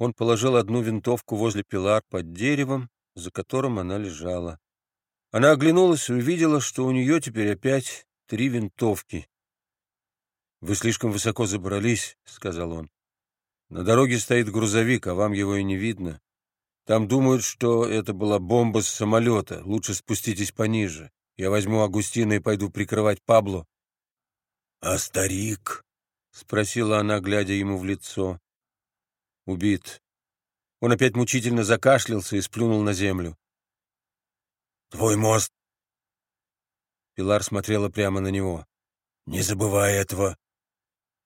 Он положил одну винтовку возле пилар под деревом, за которым она лежала. Она оглянулась и увидела, что у нее теперь опять три винтовки. «Вы слишком высоко забрались», — сказал он. «На дороге стоит грузовик, а вам его и не видно. Там думают, что это была бомба с самолета. Лучше спуститесь пониже. Я возьму Агустина и пойду прикрывать Пабло». «А старик?» — спросила она, глядя ему в лицо. «Убит». Он опять мучительно закашлялся и сплюнул на землю. «Твой мост...» Пилар смотрела прямо на него. «Не забывай этого».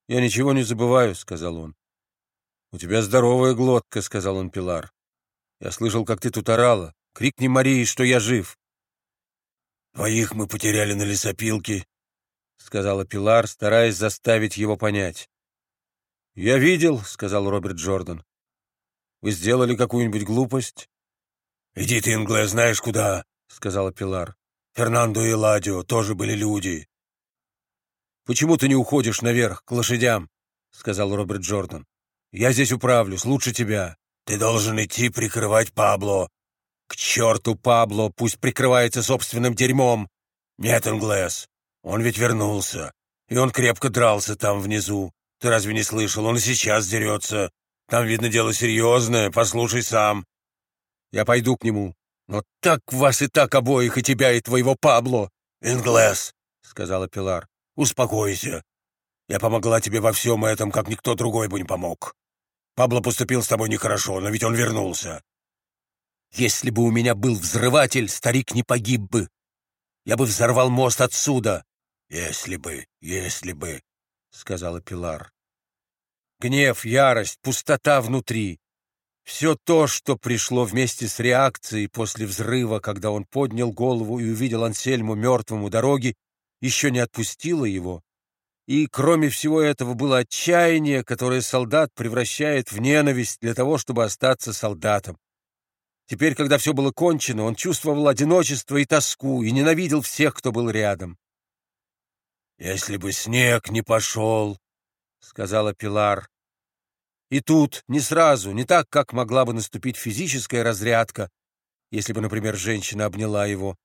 «Я ничего не забываю», — сказал он. «У тебя здоровая глотка», — сказал он Пилар. «Я слышал, как ты тут орала. Крикни Марии, что я жив». «Двоих мы потеряли на лесопилке», — сказала Пилар, стараясь заставить его понять. «Я видел», — сказал Роберт Джордан. «Вы сделали какую-нибудь глупость?» «Иди ты, Ингле, знаешь куда», — сказала Пилар. «Фернандо и Ладио тоже были люди». «Почему ты не уходишь наверх, к лошадям?» — сказал Роберт Джордан. «Я здесь управлюсь, лучше тебя». «Ты должен идти прикрывать Пабло». «К черту Пабло, пусть прикрывается собственным дерьмом». «Нет, Инглес, он ведь вернулся, и он крепко дрался там внизу. Ты разве не слышал? Он и сейчас дерется. Там, видно, дело серьезное, послушай сам». «Я пойду к нему. Но так вас и так обоих, и тебя, и твоего Пабло». «Инглес», — сказала Пилар, — «успокойся. Я помогла тебе во всем этом, как никто другой бы не помог. Пабло поступил с тобой нехорошо, но ведь он вернулся». «Если бы у меня был взрыватель, старик не погиб бы. Я бы взорвал мост отсюда». «Если бы, если бы», — сказала Пилар. Гнев, ярость, пустота внутри. Все то, что пришло вместе с реакцией после взрыва, когда он поднял голову и увидел Ансельму мертвым у дороги, еще не отпустило его. И, кроме всего этого, было отчаяние, которое солдат превращает в ненависть для того, чтобы остаться солдатом. Теперь, когда все было кончено, он чувствовал одиночество и тоску, и ненавидел всех, кто был рядом. «Если бы снег не пошел», — сказала Пилар. И тут, не сразу, не так, как могла бы наступить физическая разрядка, если бы, например, женщина обняла его,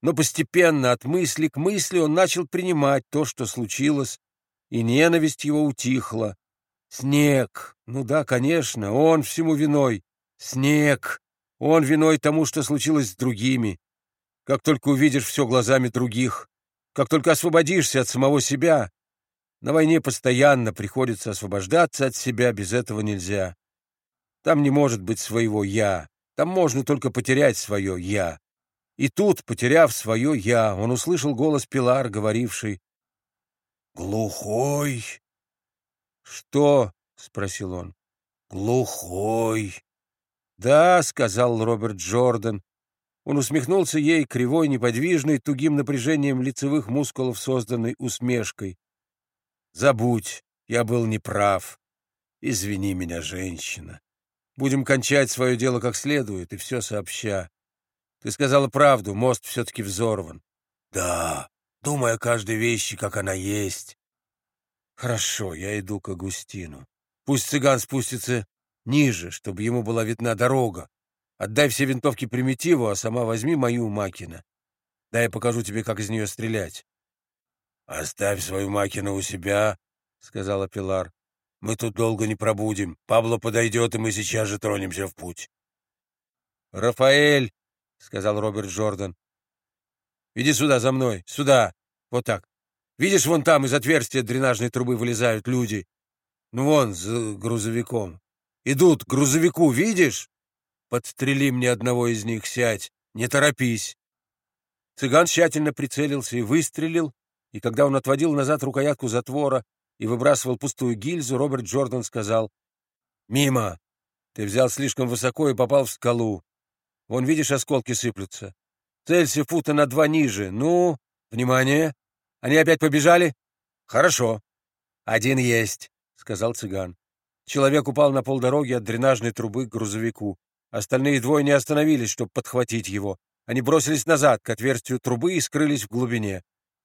но постепенно от мысли к мысли он начал принимать то, что случилось, и ненависть его утихла. Снег, ну да, конечно, он всему виной. Снег, он виной тому, что случилось с другими. Как только увидишь все глазами других, как только освободишься от самого себя, на войне постоянно приходится освобождаться от себя, без этого нельзя. Там не может быть своего «я», там можно только потерять свое «я». И тут, потеряв свое «я», он услышал голос Пилар, говоривший «Глухой». «Что?» — спросил он. «Глухой». «Да», — сказал Роберт Джордан, он усмехнулся ей кривой, неподвижной, тугим напряжением лицевых мускулов, созданной усмешкой. «Забудь, я был неправ. Извини меня, женщина. Будем кончать свое дело как следует, и все сообща. Ты сказала правду, мост все-таки взорван». «Да, думая о каждой вещи, как она есть». «Хорошо, я иду к Агустину. Пусть цыган спустится ниже, чтобы ему была видна дорога, Отдай все винтовки примитиву, а сама возьми мою Макина. Дай я покажу тебе, как из нее стрелять. — Оставь свою Макину у себя, — сказала Пилар. — Мы тут долго не пробудем. Пабло подойдет, и мы сейчас же тронемся в путь. — Рафаэль, — сказал Роберт Джордан, — иди сюда за мной, сюда, вот так. Видишь, вон там из отверстия дренажной трубы вылезают люди. Ну, вон, с грузовиком. Идут к грузовику, видишь? Подстрели мне одного из них, сядь, не торопись. Цыган тщательно прицелился и выстрелил, и когда он отводил назад рукоятку затвора и выбрасывал пустую гильзу, Роберт Джордан сказал, «Мимо! Ты взял слишком высоко и попал в скалу. Вон, видишь, осколки сыплются. Целься фута на два ниже. Ну, внимание! Они опять побежали? Хорошо. Один есть, — сказал цыган. Человек упал на полдороги от дренажной трубы к грузовику. Остальные двое не остановились, чтобы подхватить его. Они бросились назад, к отверстию трубы, и скрылись в глубине.